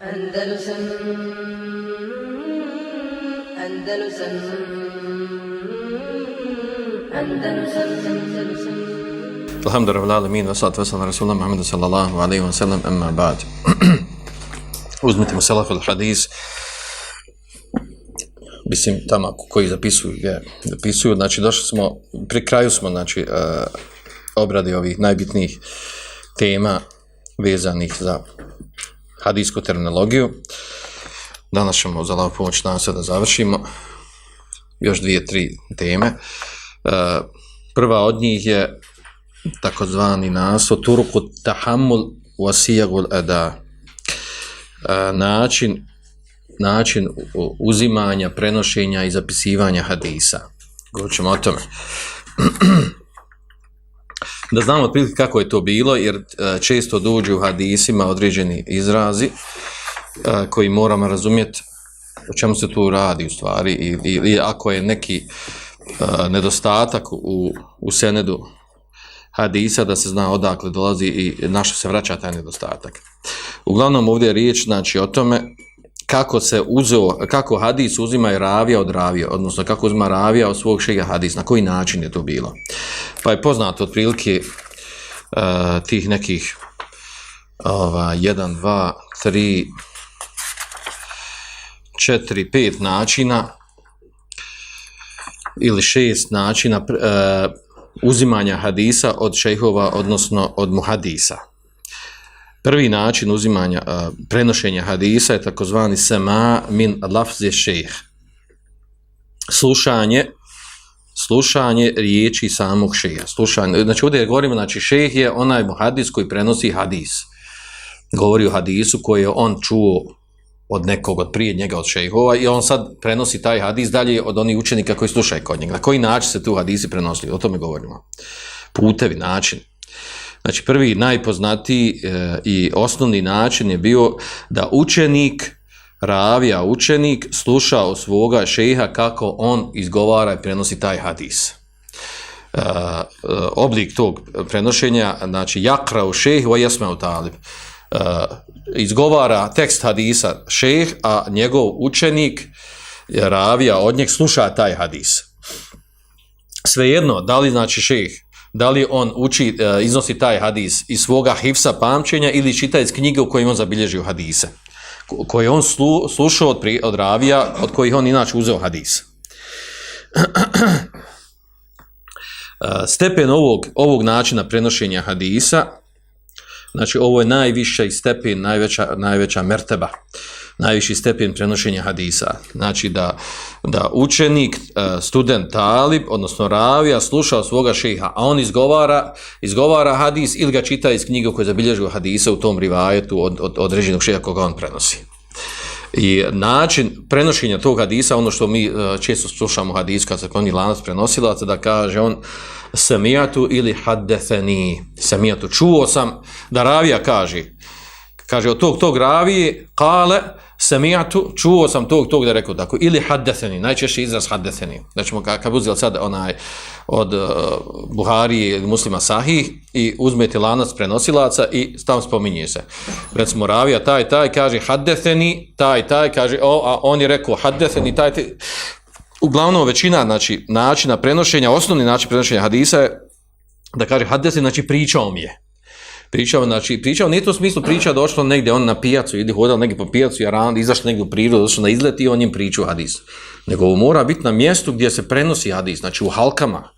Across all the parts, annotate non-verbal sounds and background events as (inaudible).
Andalusam Andalusam Andalusam Andalusam. Alhamdulillah, rabbil alamin, wa salatu wasalam rasulullah Muhammadu sallallahu alaihi wa sallam, amma ba'd. (clears throat) Uzmite mu salaf al-hadis, mislim, tamo koji zapisuju, ga, zapisuju, znači došli smo, pri kraju smo, znači, uh, obradi ovih najbitnijih tema vezanih za hadijsku terminologiju. Danas ćemo za lavu pomoć nas da završimo još dvije, tri teme. Uh, prva od njih je takozvani naso turku tahammul wasiyagul ada e, način način uzimanja, prenošenja i zapisivanja hadisa. Govorit ćemo o tome. (clears throat) da znamo otprilike kako je to bilo, jer e, često dođu u hadisima određeni izrazi e, koji moramo razumjeti o čemu se tu radi u stvari ili, ili ako je neki nedostatak u, u senedu hadisa da se zna odakle dolazi i na što se vraća taj nedostatak. Uglavnom ovdje je riječ znači, o tome kako se uzeo, kako hadis uzima i ravija od ravija, odnosno kako uzima ravija od svog šega hadis, na koji način je to bilo. Pa je poznato otprilike uh, tih nekih ova, jedan, dva, tri, četiri, pet načina ili šest načina uh, uzimanja hadisa od šejhova, odnosno od muhadisa. Prvi način uzimanja, prenošenja hadisa je takozvani sema min lafzi šejh. Slušanje, slušanje riječi samog šeha. Slušanje, znači ovdje govorimo, znači šejh je onaj muhadis koji prenosi hadis. Govori o hadisu koji je on čuo od nekog od prije njega od šejhova i on sad prenosi taj hadis dalje od onih učenika koji slušaju kod njega. Na koji način se tu hadisi prenosili? O tome govorimo. Putevi, način. Znači prvi najpoznatiji e, i osnovni način je bio da učenik ravija učenik sluša od svoga šeha kako on izgovara i prenosi taj hadis. E, e, oblik tog prenošenja, znači jakra u šejh, o jesme u talib. Uh, izgovara tekst hadisa šeh, a njegov učenik ravija od njeg sluša taj hadis. Svejedno, da li znači šeh, da li on uči, uh, iznosi taj hadis iz svoga hifsa pamćenja ili čita iz knjige u kojim on zabilježio hadise, koje on slu, slušao od, pri, od ravija, od kojih on inače uzeo hadis. Uh, (clears throat) stepen ovog, ovog načina prenošenja hadisa Znači, ovo je najviša stepen, najveća, najveća merteba, najviši stepen prenošenja hadisa. Znači, da, da učenik, e, student talib, odnosno ravija, sluša svoga šeha, a on izgovara, izgovara hadis ili ga čita iz knjige koje zabilježuju hadisa u tom rivajetu od, od određenog šeha koga on prenosi. I način prenošenja tog hadisa, ono što mi e, često slušamo hadis kad se koni lanac prenosilaca, da kaže on, samijatu ili haddetheni. Samijatu, čuo sam da ravija kaže, kaže od tog tog ravije, kale, samijatu, čuo sam tog tog da rekao tako, ili haddetheni, najčešći izraz haddetheni. Znači, kad uzeli sad onaj od uh, Buhari ili muslima sahih i uzmete lanac prenosilaca i tam spominje se. Recimo, ravija taj, taj, kaže haddetheni, taj, taj, kaže, o, a on je rekao haddetheni, taj, taj, uglavnom većina znači, načina prenošenja, osnovni način prenošenja hadisa je da kaže hadesi, znači pričao mi je. Pričao, znači, pričao, nije to u smislu priča došlo negdje on na pijacu, ili hodao negdje po pijacu, jaran, izašao negdje u prirodu, došao na izlet i on im pričao hadis. Nego mora biti na mjestu gdje se prenosi hadis, znači u halkama,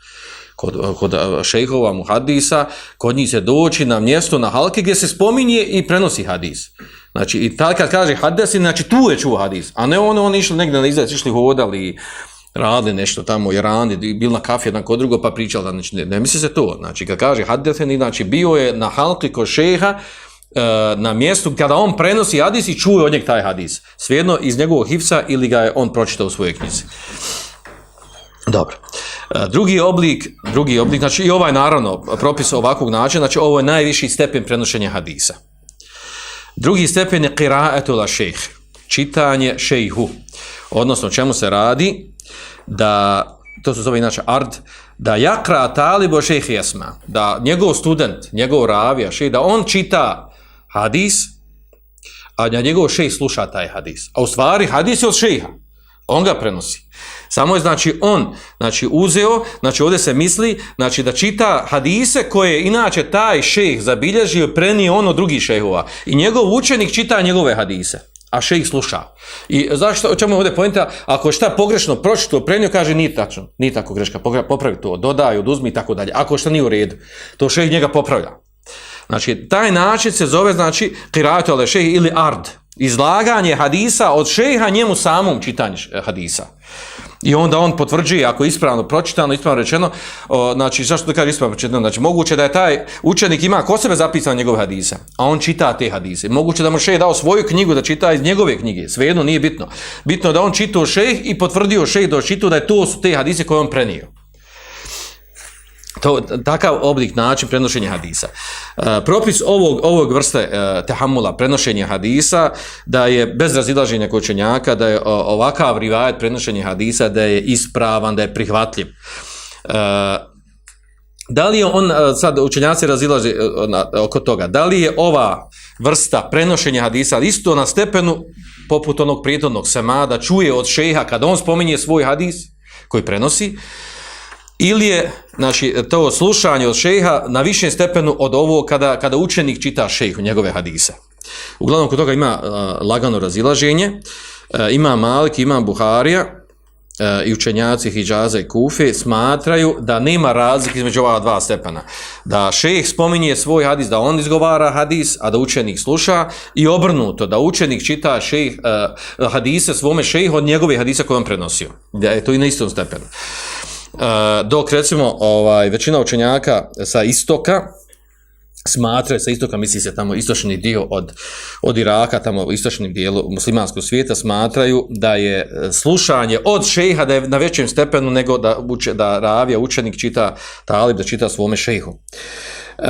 kod, kod šejhova mu hadisa, kod njih se doći na mjesto, na halke gdje se spominje i prenosi hadis. Znači, i tad kad kaže hadesi, znači tu je čuo hadis, a ne ono, oni išli negdje na izlet, išli hodali, radili nešto tamo u Irani, bil na kafi jedan kod drugo, pa pričali, znači ne, ne misli se to. Znači, kad kaže hadetheni, znači bio je na halki kod šeha, e, na mjestu kada on prenosi hadis i čuje od njeg taj hadis. Svejedno iz njegovog hifsa ili ga je on pročitao u svojoj knjizi. Dobro. E, drugi oblik, drugi oblik, znači i ovaj naravno propis ovakvog načina, znači ovo je najviši stepen prenošenja hadisa. Drugi stepen je qira'atu la šejh, čitanje šejhu. Odnosno, čemu se radi? Da, to se zove inače ard, da jakra talibo šejh jesma, da njegov student, njegov ravija, šejh, da on čita hadis, a na njegov šejh sluša taj hadis. A u stvari hadis je od šejha. On ga prenosi. Samo je znači on znači uzeo, znači ovdje se misli znači da čita hadise koje je inače taj šejh zabilježio prenio on od drugih šejhova. I njegov učenik čita njegove hadise a šejh sluša. I zašto, o čemu je ovdje pojenta? Ako je šta pogrešno pročito, prenio, kaže nije tačno, nije tako greška, popravi to, dodaj, oduzmi i tako dalje. Ako šta nije u redu, to šejh njega popravlja. Znači, taj način se zove, znači, kiratu ale šejh ili ard. Izlaganje hadisa od šejha njemu samom čitanje hadisa. I onda on potvrđuje, ako je ispravno pročitano, ispravno rečeno, o, znači, zašto da kaže ispravno pročitano? Znači, moguće da je taj učenik ima ko sebe zapisano njegove hadise, a on čita te hadise. Moguće da mu šejh dao svoju knjigu da čita iz njegove knjige, svejedno nije bitno. Bitno je da on čitao šejh i potvrdio šejh da čitao da je to su te hadise koje on prenio. To, takav oblik način prenošenja hadisa. E, propis ovog, ovog vrste e, tehamula, prenošenja hadisa, da je bez razilaženja kod učenjaka, da je o, ovakav rivajet prenošenja hadisa, da je ispravan, da je prihvatljiv. E, da li je on, e, sad učenjaci razilaže e, oko toga, da li je ova vrsta prenošenja hadisa isto na stepenu poput onog prijetodnog sema, da čuje od šeha kada on spominje svoj hadis koji prenosi, ili je znači, to slušanje od šeha na višem stepenu od ovo kada, kada učenik čita šejhu njegove hadise. Uglavnom, kod toga ima uh, lagano razilaženje, uh, ima Malik, ima Buharija, uh, i učenjaci Hidžaza i Kufe smatraju da nema razlike između ova dva stepena. Da šejh spominje svoj hadis, da on izgovara hadis, a da učenik sluša i obrnuto, da učenik čita šejh, uh, hadise svome šejhu od njegove hadisa koje on prenosio. Da je to i na istom stepenu. Uh, dok recimo ovaj većina učenjaka sa istoka smatra sa istoka misli se tamo istočni dio od od Iraka tamo u istočnom dijelu muslimanskog svijeta smatraju da je e, slušanje od šejha da je na većem stepenu nego da uče, da ravija učenik čita talib da čita svome šejhu. E,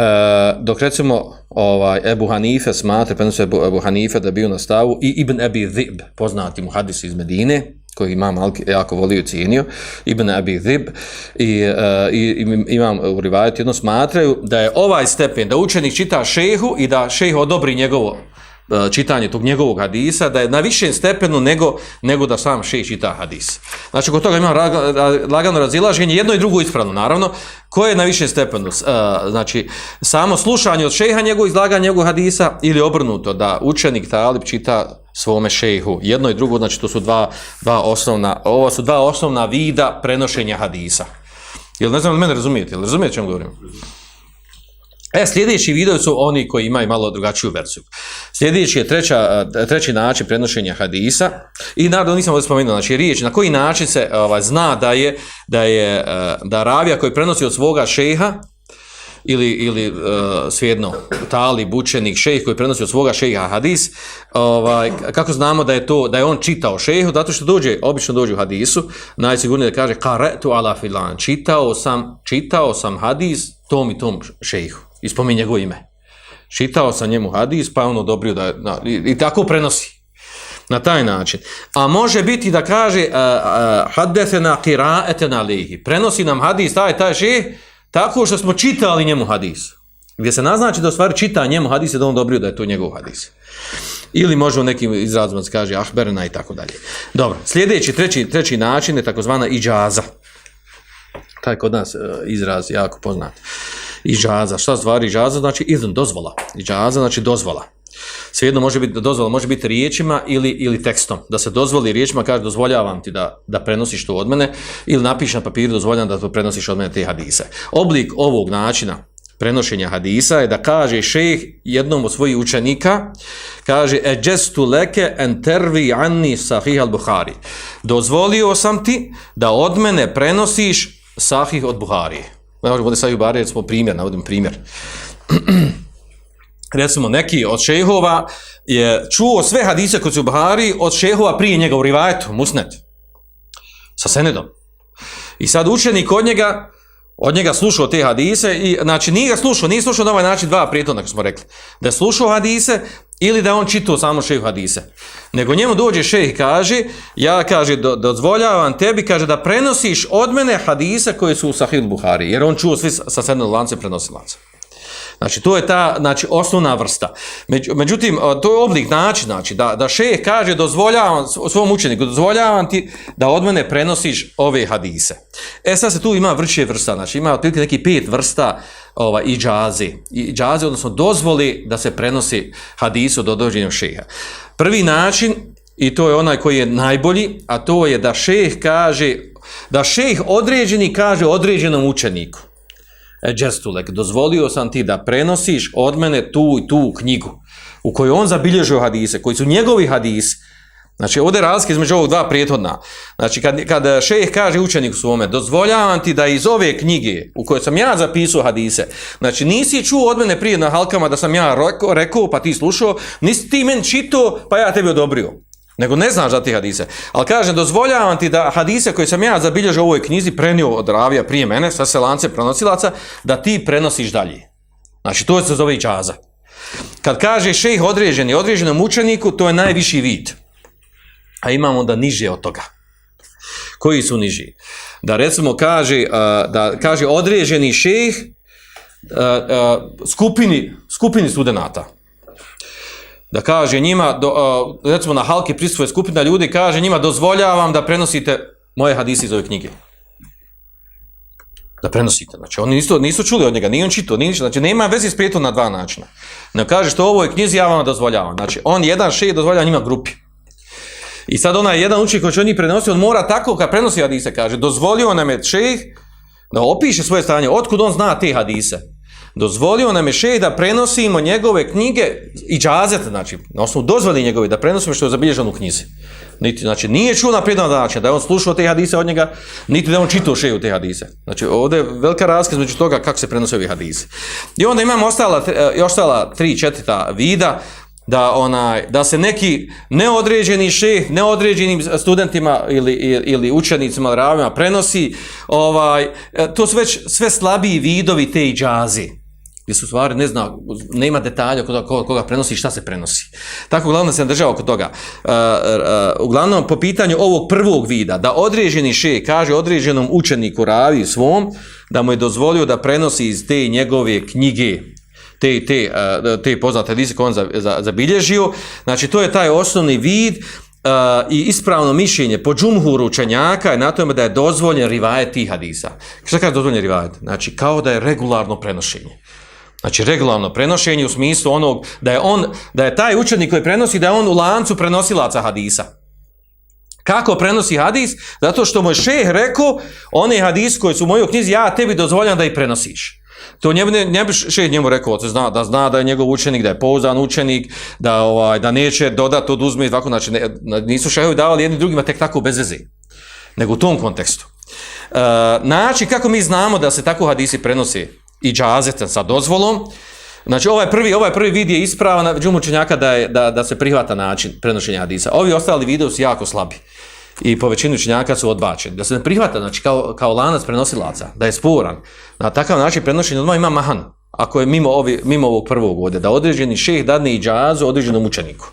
dok recimo ovaj Ebu Hanife smatra, prenosi Ebu, Ebu Hanife da bio na stavu i Ibn Abi Dhib, poznati mu hadis iz Medine, koji imam jako volio i cijenio, Ibn Abi Dhib i, uh, i, i imam u rivajetu jedno smatraju da je ovaj stepen, da učenik čita šehu i da šejh odobri njegovo uh, čitanje tog njegovog hadisa, da je na višem stepenu nego, nego da sam šejh čita hadis. Znači, kod toga ima ra- ra- lagano razilaženje, jedno i drugo ispravno, naravno, koje je na višem stepenu? Uh, znači, samo slušanje od šeha njegovog izlaganja njegovog hadisa ili obrnuto, da učenik talib čita svome šejhu. Jedno i drugo, znači to su dva, dva osnovna, ovo su dva osnovna vida prenošenja hadisa. Jel ne znam, mene razumijete, jel razumijete čemu govorim? E, sljedeći video su oni koji imaju malo drugačiju verziju. Sljedeći je treća, treći način prenošenja hadisa i naravno nisam ovdje spomenuo, znači riječ na koji način se ovaj, zna da je, da je eh, da ravija koji prenosi od svoga šeha ili, ili uh, svijedno talib, učenik, šejh koji prenosi od svoga šejha hadis, ovaj, kako znamo da je to da je on čitao šejhu, zato što dođe, obično dođe u hadisu, najsigurnije da kaže qaretu ala filan, čitao sam, čitao sam hadis tom i tom šejhu, ispominje njegovo ime. Čitao sam njemu hadis, pa je on odobrio da, na, i, i tako prenosi. Na taj način. A može biti da kaže haddesena qira'etena lihi. Prenosi nam hadis taj taj tako što smo čitali njemu hadis. Gdje se naznači da stvari čita njemu hadis i da on dobrio da je to njegov hadis. Ili može u nekim izrazima se kaže ahberna i tako dalje. Dobro, sljedeći, treći, treći način je takozvana iđaza. Taj kod nas uh, izraz jako poznat. Iđaza, šta stvari iđaza? Znači izn, dozvola. Iđaza znači dozvola. Svejedno može biti dozvola, može biti riječima ili, ili tekstom. Da se dozvoli riječima, kaže dozvoljavam ti da, da prenosiš to od mene ili napiši na papiru dozvoljavam da to prenosiš od mene te hadise. Oblik ovog načina prenošenja hadisa je da kaže šejh jednom od svojih učenika, kaže eđestu leke en tervi anni sahih al Buhari. Dozvolio sam ti da od mene prenosiš sahih od Buhari. Možemo ovdje sahih Buhari, smo primjer, navodim primjer. (clears throat) Recimo, neki od šejhova je čuo sve hadise koji su Buhari od šehova prije njega u rivajetu, musnet, sa senedom. I sad učenik od njega, od njega slušao te hadise i znači nije ga slušao, nije slušao na ovaj način dva prijetodna, kako smo rekli. Da je slušao hadise ili da on čitao samo šehu hadise. Nego njemu dođe šejh i kaže, ja kaže, do, dozvoljavam tebi, kaže, da prenosiš od mene hadise koje su u Sahih Buhari, jer on čuo svi sa sednog lance prenosilaca. Znači, to je ta znači, osnovna vrsta. Među- Međutim, to je oblik način, znači, da, da šeh kaže, dozvoljavam svom učeniku, dozvoljavam ti da od mene prenosiš ove hadise. E, sad se tu ima vrće vrsta, znači, ima otprilike neki pet vrsta ovaj, i džaze. I džaze, odnosno dozvoli da se prenosi hadis od određenog šeha. Prvi način, i to je onaj koji je najbolji, a to je da šeh kaže, da šeh određeni kaže određenom učeniku. E, Džestulek, dozvolio sam ti da prenosiš od mene tu i tu knjigu u kojoj on zabilježio hadise, koji su njegovi hadisi. Znači, ovdje je razlika između ovog dva prijethodna. Znači, kad, kad šejh kaže učeniku svome, dozvoljavam ti da iz ove knjige u kojoj sam ja zapisao hadise, znači, nisi čuo od mene prije na halkama da sam ja rekao, rekao pa ti slušao, nisi ti meni čitao, pa ja tebi odobrio. Nego ne znaš za ti hadise. Ali kažem, dozvoljavam ti da hadise koje sam ja zabilježio u ovoj knjizi prenio od ravija prije mene, sa se lance prenosilaca, da ti prenosiš dalje. Znači, to se zove i džaza. Kad kaže šejh određeni, određenom učeniku, to je najviši vid. A imamo onda niže od toga. Koji su niži? Da recimo kaže, da kaže određeni šejh skupini, skupini studenata. Da kaže njima, do, recimo na halki prisutuje skupina ljudi, kaže njima dozvoljavam da prenosite moje hadise iz ove knjige. Da prenosite. Znači, oni nisu, nisu čuli od njega, nije on čitao, nije ništa. Znači, nema veze s prijetom na dva načina. Ne kaže što ovoj knjizi ja vam dozvoljavam. Znači, on jedan šejh dozvoljava njima grupi. I sad onaj jedan učenik koji će on njih prenosi, on mora tako kad prenosi hadise, kaže, dozvolio nam je šejh da opiše svoje stanje, otkud on zna te hadise. Dozvolio nam je šejh da prenosimo njegove knjige i džazet, znači, na osnovu dozvoli njegove, da prenosimo što je zabilježeno u knjizi. Niti, znači, nije čuo na prijedan način da je on slušao te hadise od njega, niti da je on čitao šeju te hadise. Znači, ovdje je velika razlika između toga kako se prenose ovi hadise. I onda imamo ostala, e, ostala tri, četvrta vida, da onaj da se neki neodređeni šeh neodređenim studentima ili, ili, učenicima ravima prenosi ovaj e, to su već sve slabiji vidovi te iđazi gdje su u stvari ne zna nema detalja koga, koga, prenosi i šta se prenosi tako uglavnom se država oko toga uh, uh, uglavnom po pitanju ovog prvog vida da određeni šeh kaže određenom učeniku ravi svom da mu je dozvolio da prenosi iz te njegove knjige te, te, uh, te poznate koje on za, za, zabilježio. Znači, to je taj osnovni vid uh, i ispravno mišljenje po džumhuru učenjaka je na tome da je dozvoljen rivajet tih hadisa. Šta kaže dozvoljen rivajet? Znači, kao da je regularno prenošenje. Znači, regularno prenošenje u smislu onog da je on, da je taj učenik koji prenosi, da je on u lancu prenosilaca hadisa. Kako prenosi hadis? Zato što mu je šeh rekao, one hadis koji su u mojoj knjizi, ja tebi dozvoljam da ih prenosiš. To njemu, ne, ne bi šeh njemu rekao, da zna, da zna da je njegov učenik, da je pouzdan učenik, da, ovaj, da neće dodati, oduzme i tako, znači ne, nisu šehovi davali jedni drugima tek tako bez veze, nego u tom kontekstu. E, način kako mi znamo da se tako hadisi prenosi i džazetan sa dozvolom, Znači ovaj prvi, ovaj prvi vid je ispravan džumu učenjaka da, je, da, da se prihvata način prenošenja hadisa. Ovi ostali video su jako slabi i po većini učenjaka su odbačeni. Da se ne prihvata, znači kao, kao lanac prenosilaca, da je sporan. Na takav način prenošenja odmah ima mahan, ako je mimo, ovi, mimo ovog prvog ovdje, da određeni šeh dadne i džazu određenom učeniku.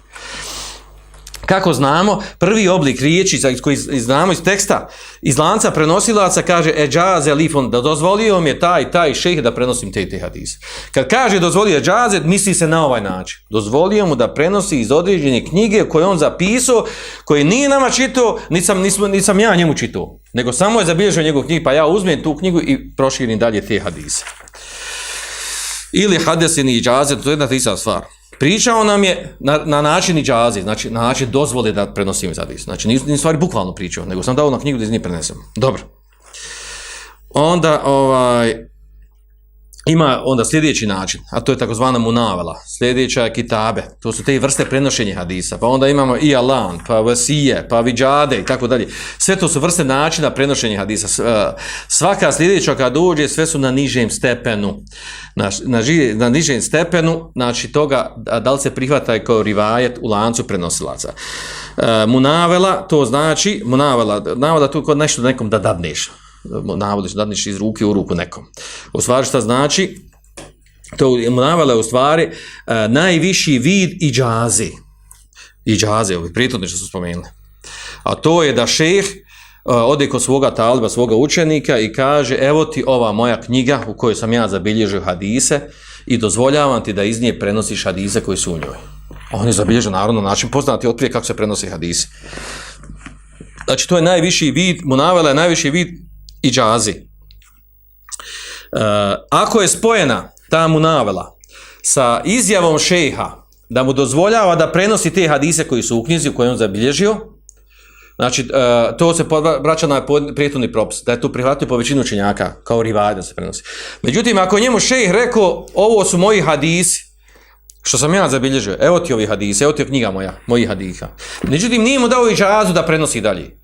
Kako znamo, prvi oblik riječi koji znamo iz teksta, iz lanca prenosilaca kaže eđaze lifon, da dozvolio mi je taj, taj šejh da prenosim te te hadise. Kad kaže dozvolio eđaze, misli se na ovaj način. Dozvolio mu da prenosi iz određene knjige koje on zapisao, koje nije nama čitao, nisam, nisam, nisam ja njemu čitao, nego samo je zabilježio njegov knjig, pa ja uzmem tu knjigu i proširim dalje te hadise. Ili hadesini iđaze, to je jedna te ista stvar. Pričao nam je na, na način iđazi, znači na način dozvole da prenosimo iz hadisa. Znači nije stvari bukvalno pričao, nego sam dao na knjigu da iz nje prenesem. Dobro. Onda, ovaj, ima onda sljedeći način, a to je takozvana munavela, sljedeća je kitabe, to su te vrste prenošenja hadisa, pa onda imamo i alan, pa vasije, pa viđade i tako dalje. Sve to su vrste načina prenošenja hadisa. Eh, Svaka sljedeća kad dođe, sve su na nižem stepenu. Na, na, na nižem stepenu, znači toga da, da li se prihvata kao rivajet u lancu prenosilaca. E, munavela, to znači, munavela, navoda tu kod nešto nekom da dadneš, navodiš, dadneš iz ruke u ruku nekom. U stvari šta znači? To je munavela je u stvari e, najviši vid i džazi. I džaze, ovi prijetodni što su spomenuli. A to je da šeh e, ode kod svoga taliba, svoga učenika i kaže evo ti ova moja knjiga u kojoj sam ja zabilježio hadise i dozvoljavam ti da iz nje prenosiš hadise koji su u njoj. On je zabilježen naravno na način poznati otprije kako se prenosi hadisi. Znači, to je najviši vid, mu navela je najviši vid i džazi. E, ako je spojena ta mu navela sa izjavom šeha da mu dozvoljava da prenosi te hadise koji su u knjizi u kojoj on zabilježio, znači, e, to se vraća na prijetovni propis, da je to prihvatio po većinu učenjaka, kao rivaj da se prenosi. Međutim, ako njemu šejh rekao, ovo su moji hadisi, što sam ja zabilježio, evo ti ovi hadisi, evo ti knjiga moja, moji hadiha. Međutim, nije mu dao i džazu da prenosi dalje.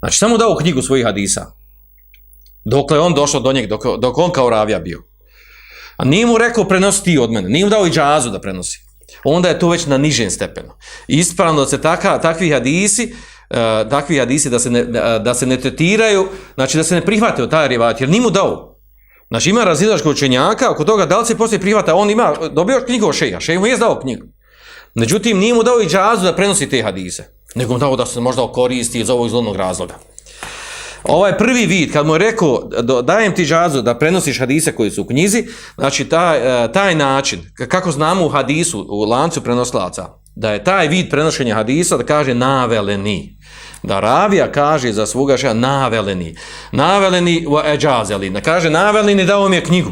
Znači, samo dao knjigu svojih hadisa. Dokle on došao do njeg, dok, dok on kao ravija bio. A nije mu rekao prenosi ti od mene, nije mu dao i džazu da prenosi. Onda je to već na nižem stepenu. Ispravno da se taka, takvi hadisi, uh, takvi hadisi da se, ne, da se ne tretiraju, znači da se ne prihvate od taj rivat, jer nije mu dao. Znači ima razilačkog učenjaka, oko toga da li se poslije prihvata, on ima, dobio knjigu o šeja, šeja mu je dao knjigu. Međutim, nije mu dao i džazu da prenosi te hadise, nego dao da se možda koristi iz ovog zlodnog razloga. Ovaj prvi vid, kad mu je rekao, dajem ti džazu da prenosiš hadise koji su u knjizi, znači taj, e, taj način, kako znamo u hadisu, u lancu prenoslaca, da je taj vid prenošenja hadisa, da kaže naveleni. Da ravija kaže za svoga šeha naveleni. Naveleni u eđazeli. Da kaže naveleni dao mi je knjigu.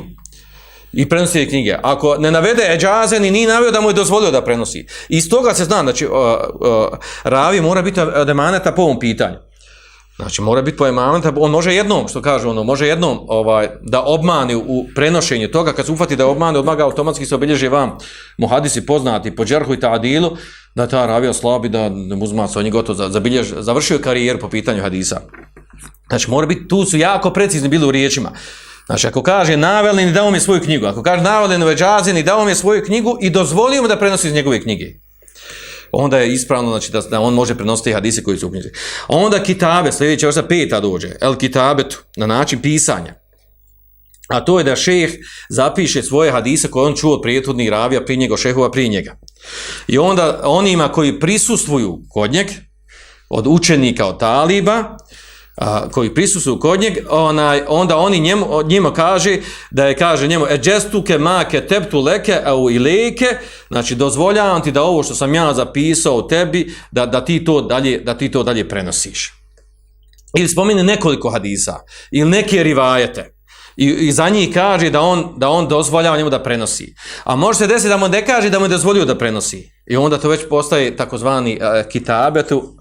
I prenosi knjige. Ako ne navede eđazeni, nije navio da mu je dozvolio da prenosi. Iz toga se zna, znači, ravi mora biti demaneta po ovom pitanju. Znači, mora biti po emamenta, on može jednom, što kaže ono, može jednom ovaj, da obmani u prenošenju toga, kad se ufati da obmani, odmah ga automatski se obilježi vam muhadisi poznati po džerhu i ta'adilu, da ta ravija slabi, da ne uzma se on je gotov, zabiljež, završio karijeru po pitanju hadisa. Znači, mora biti, tu su jako precizni bili u riječima. Znači, ako kaže navelni, dao mi svoju knjigu, ako kaže navelni, veđazini, dao mi svoju knjigu i dozvolio mu da prenosi iz njegove knjige onda je ispravno znači, da, da on može prenositi hadise koji su u knjizi. Onda kitabe, sljedeća vrsta peta dođe, el kitabetu, na način pisanja. A to je da šeh zapiše svoje hadise koje on čuo od prijethodnih ravija prije njega, šehova prije njega. I onda onima koji prisustvuju kod njeg, od učenika, od taliba, a, koji prisustuju kod njeg, onaj, onda oni njemu, njima kaže, da je kaže njemu, eđestuke make teptu leke au ileke, znači dozvoljavam ti da ovo što sam ja zapisao tebi, da, da, ti, to dalje, da ti to dalje prenosiš. Ili spomine nekoliko hadisa, ili neke rivajete, I, i za njih kaže da on, da on dozvoljava njemu da prenosi. A može se desiti da mu ne kaže da mu je dozvolio da prenosi. I onda to već postaje takozvani uh, kitabetu,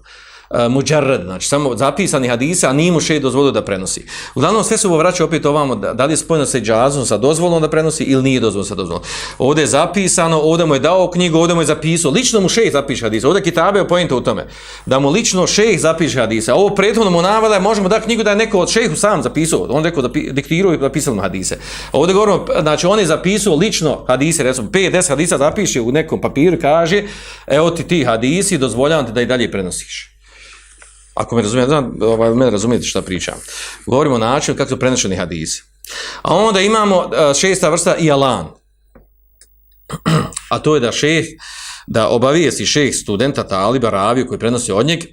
uh, muđarred, znači samo zapisani hadise, a nije mu šeji dozvolio da prenosi. Uglavnom sve se vraća opet ovamo, da, da li je spojeno sa džazom, sa dozvolom da prenosi ili nije dozvolno sa dozvolom. Ovdje je zapisano, ovdje mu je dao knjigu, ovdje mu je zapisao, lično mu šeji zapiše hadise, ovdje kitabe je pojento u tome, da mu lično šeji zapiše hadise. Ovo prethodno mu navada, možemo da knjigu da je neko od šehu sam zapisao, on rekao da diktiruje i zapisao mu hadise. Ovdje govorimo, znači on je zapisao lično hadise, recimo 5-10 hadisa zapiše u nekom papiru, kaže, evo ti ti hadisi, dozvoljavam ti da i dalje prenosiš. Ako me razumijete, ovaj, me razumijete šta pričam. Govorimo o načinu kako su prenošeni hadisi. A onda imamo e, šesta vrsta i alan. (clears throat) A to je da šeh, da obavijesti šeh studenta Taliba Raviju koji prenosi od njeg, e,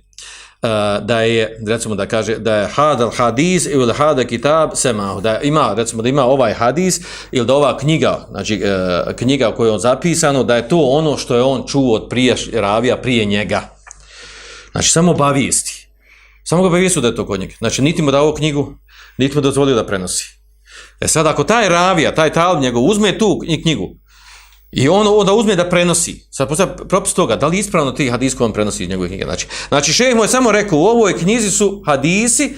da je, recimo da kaže, da je hadal hadis ili hadal kitab semahu, da ima, recimo da ima ovaj hadis ili da ova knjiga, znači e, knjiga u kojoj je on zapisano, da je to ono što je on čuo od prije Ravija, prije njega. Znači, samo obavijesti. Samo ga obavijestio da je to kod njega. Znači, niti mu dao knjigu, niti mu dozvolio da prenosi. E sad, ako taj ravija, taj talib njegov, uzme tu knjigu i on onda uzme da prenosi, sad postavlja propis toga, da li ispravno ti hadis on prenosi iz njegove knjige? Znači, znači šeh mu je samo rekao, u ovoj knjizi su hadisi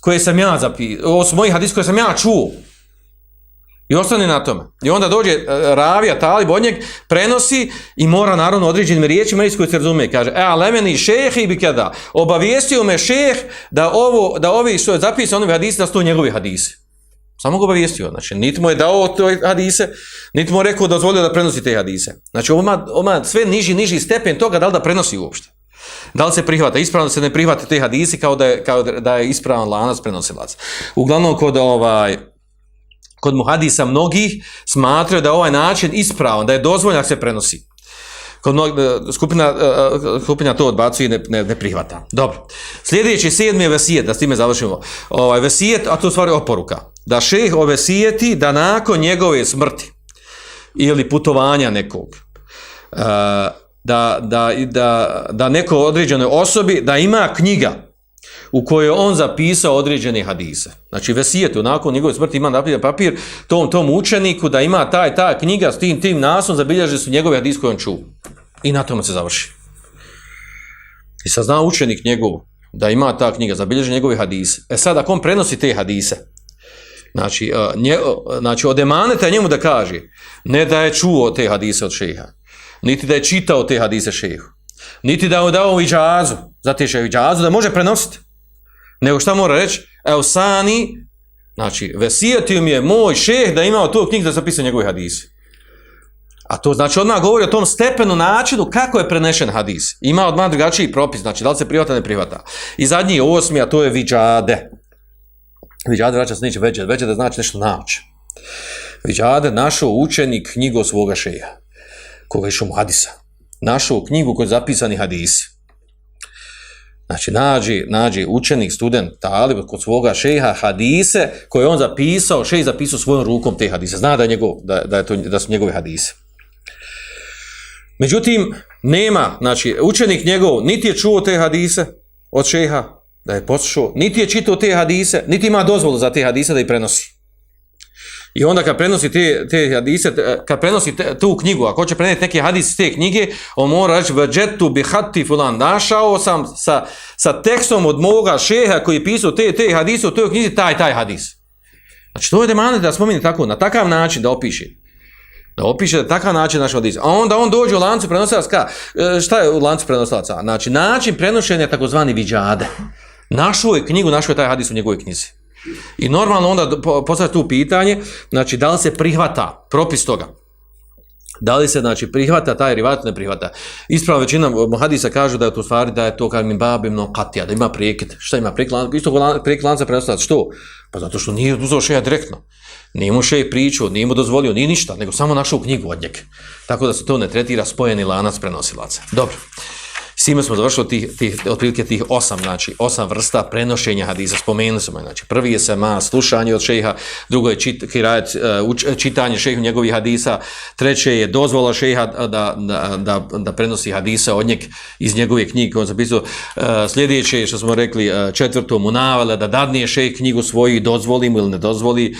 koje sam ja zapisao, ovo su moji hadisi koje sam ja čuo. I ostane na tome. I onda dođe uh, ravija, talib od njeg, prenosi i mora naravno određenim riječima iz koje se razume. Kaže, e, ale meni šeh i bi kada, obavijestio me šeh da, ovo, da ovi što je zapisao onovi hadisi, da su to njegovi hadisi. Samo ga obavijestio. Znači, niti mu je dao te hadise, niti mu je rekao dozvolio da prenosi te hadise. Znači, ovo ima, sve niži, niži stepen toga da li da prenosi uopšte. Da li se prihvata? Ispravno se ne prihvate te hadisi kao da je, kao da je ispravan lanac prenosilac. Uglavnom, kod ovaj, kod muhadisa mnogih smatraju da ovaj način ispravan, da je dozvoljno se prenosi. Kod mnog, e, skupina, e, e, skupina to odbacuje i ne, ne, ne prihvata. Dobro. Sljedeći sedmi je vesijet, da s time završimo. Ovaj, vesijet, a to je stvari oporuka. Da šeh ovesijeti da nakon njegove smrti, ili putovanja nekog, da, da, da, da neko određenoj osobi, da ima knjiga u kojoj je on zapisao određene hadise. Znači, vesijetu, nakon njegove smrti ima napisan papir tom, tom učeniku da ima taj, ta knjiga s tim, tim nasom, zabilježe su njegove hadise koje on čuo. I na tome se završi. I sad zna učenik njegov da ima ta knjiga, zabilježe njegove hadise. E sad, ako on prenosi te hadise, znači, uh, nje, uh, znači od emaneta njemu da kaže, ne da je čuo te hadise od šeha, niti da je čitao te hadise šehu, niti da je dao iđazu, zatiše iđazu, da može prenositi. Nego šta mora reći? Evo sani, znači, vesijetio mi je moj šeh da imao tu knjigu da zapisao njegove hadise. A to znači odmah govori o tom stepenu načinu kako je prenešen hadis. Ima odmah drugačiji propis, znači da li se prihvata ne prihvata. I zadnji osmi, a to je viđade. Viđade vraća se neće veđe, veđe da znači nešto naći. Viđade našao učenik knjigu svoga šeja, koga je mu hadisa. Našao knjigu kod zapisani hadisi. Znači, nađi, nađi učenik, student, talib, kod svoga šeha hadise, koje on zapisao, šej zapisao svojom rukom te hadise. Zna da, je njegov, da, da, je to, da su njegove hadise. Međutim, nema, znači, učenik njegov niti je čuo te hadise od šeha, da je poslušao, niti je čitao te hadise, niti ima dozvolu za te hadise da ih prenosi. I onda kad prenosi te, te hadise, kad prenosi te, tu knjigu, ako će preneti neki hadis iz te knjige, on mora reći vađetu bi hati fulan, našao sam sa, sa tekstom od moga šeha koji je pisao te, te hadise u toj knjizi, taj, taj hadis. Znači to je demane da spomeni tako, na takav način da opiše. Da opiše da takav način naš hadis. A onda on dođe u lancu prenosilaca, šta je u lancu prenosilaca? Znači način prenošenja takozvani viđade. Našao je knjigu, našao je taj hadis u njegovoj knjizi. I normalno onda postavlja tu pitanje, znači da li se prihvata propis toga? Da li se znači prihvata taj rivat ne prihvata? Ispravno većina hadisa kažu da je to stvari da je to kad mi babim no katija, da ima prijekid. Šta ima prijekid? Isto prijekid lanca prenostavati. Što? Pa zato što nije uzeo šeja direktno. Nije mu šej pričao, nije mu dozvolio, ni ništa, nego samo našao knjigu od njega. Tako da se to ne tretira spojeni lanac prenosilaca. Dobro. S time smo završili tih, tih, otprilike tih osam, znači osam vrsta prenošenja hadisa. Spomenuli smo, znači prvi je sema slušanje od šeha, drugo je čit, kirajet, uč, čitanje šeha njegovih hadisa, treće je dozvola šeha da, da, da, da prenosi hadisa od njeg iz njegove knjige, on zapisao. Sljedeće je, što smo rekli, četvrto mu navale da dadnije šejh knjigu svoju dozvoli mu ili ne dozvoli.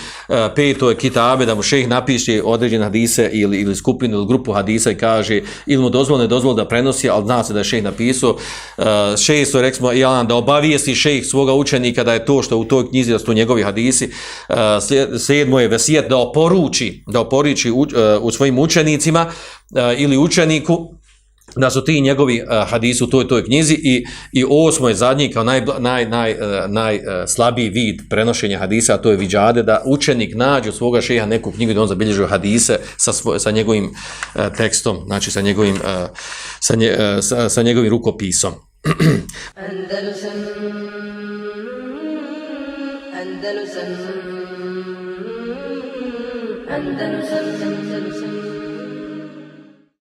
Peto je kitabe da mu šejh napiše određene hadise ili, ili skupinu ili grupu hadisa i kaže ili mu dozvoli ne dozvoli da prenosi, ali zna se da je šejh napisao, uh, šesto je, reksmo, Jalan, da obavijesti šejh svoga učenika da je to što u toj knjizi, da su njegovi hadisi, uh, sedmo je vesijet da oporuči, da oporuči u, uh, u svojim učenicima ili učeniku, da su ti njegovi uh, hadisi u toj toj knjizi i, i osmo je zadnji kao naj, naj, naj, uh, najslabiji uh, vid prenošenja hadisa, a to je viđade, da učenik nađe od svoga šeha neku knjigu da on zabilježio hadise sa, svoj, sa njegovim tekstom, znači sa njegovim, sa, nje, sa, sa njegovim rukopisom. Andalusam Andalusam